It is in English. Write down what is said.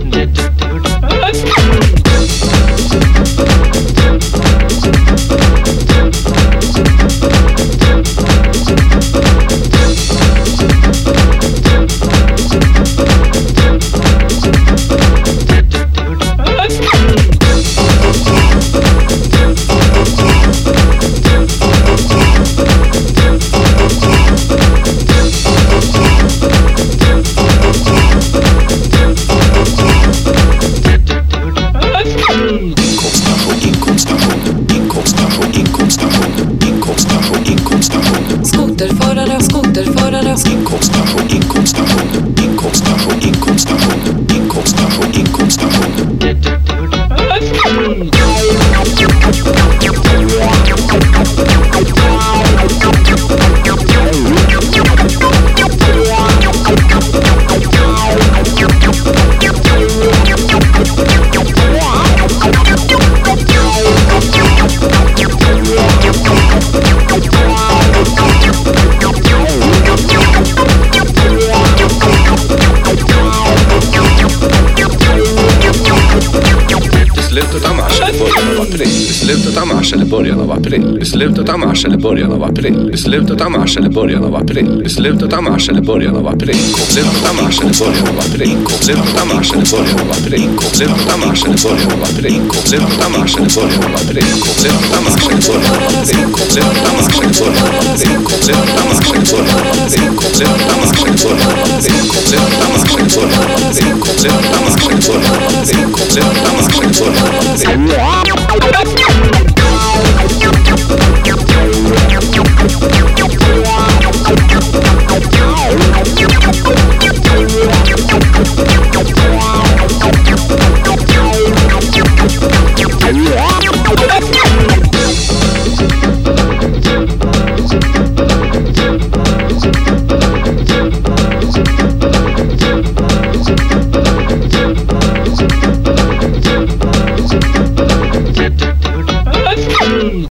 did, did, did. asking slutet av mars eller början av april. I slutet av mars eller början av april. I slutet av mars eller början av april. I slutet av mars eller början av april. I slutet av mars eller början av april. Slutet av mars eller början av april. Slutet av mars eller början av april. Slutet av mars eller början av april. Slutet av mars eller början av april. Slutet av mars eller början av april.